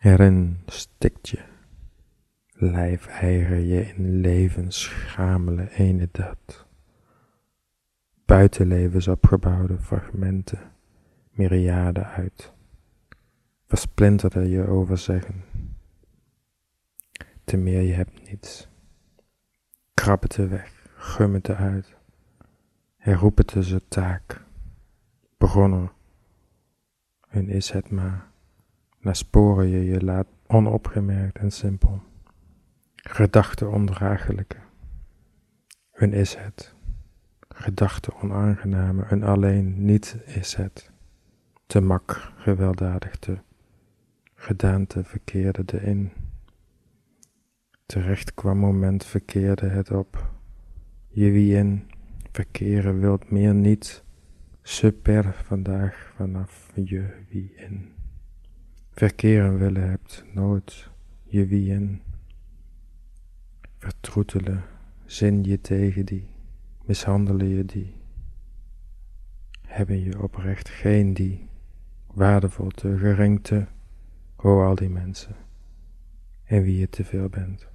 Erin stikt je, lijf eiger je in levensschamele ene dat. Buitenlevens opgebouwde fragmenten, myriaden uit, versplinterde je overzeggen. Te meer je hebt niets. Krab het weg, gum het uit, herroep het ze taak, begonnen, en is het maar naar sporen je je laat onopgemerkt en simpel. Gedachte ondraaglijke. Een is het. Gedachte onaangename, een alleen niet is het. Te mak gewelddadig te. Gedaante verkeerde de in. Terecht kwam moment verkeerde het op. Je wie in verkeren wilt meer niet. Super vandaag vanaf je wie in verkeren willen hebt, nooit je wie in. Vertroetelen, zin je tegen die, mishandelen je die. Hebben je oprecht geen die, waardevol te, gering te, al die mensen, en wie je te veel bent.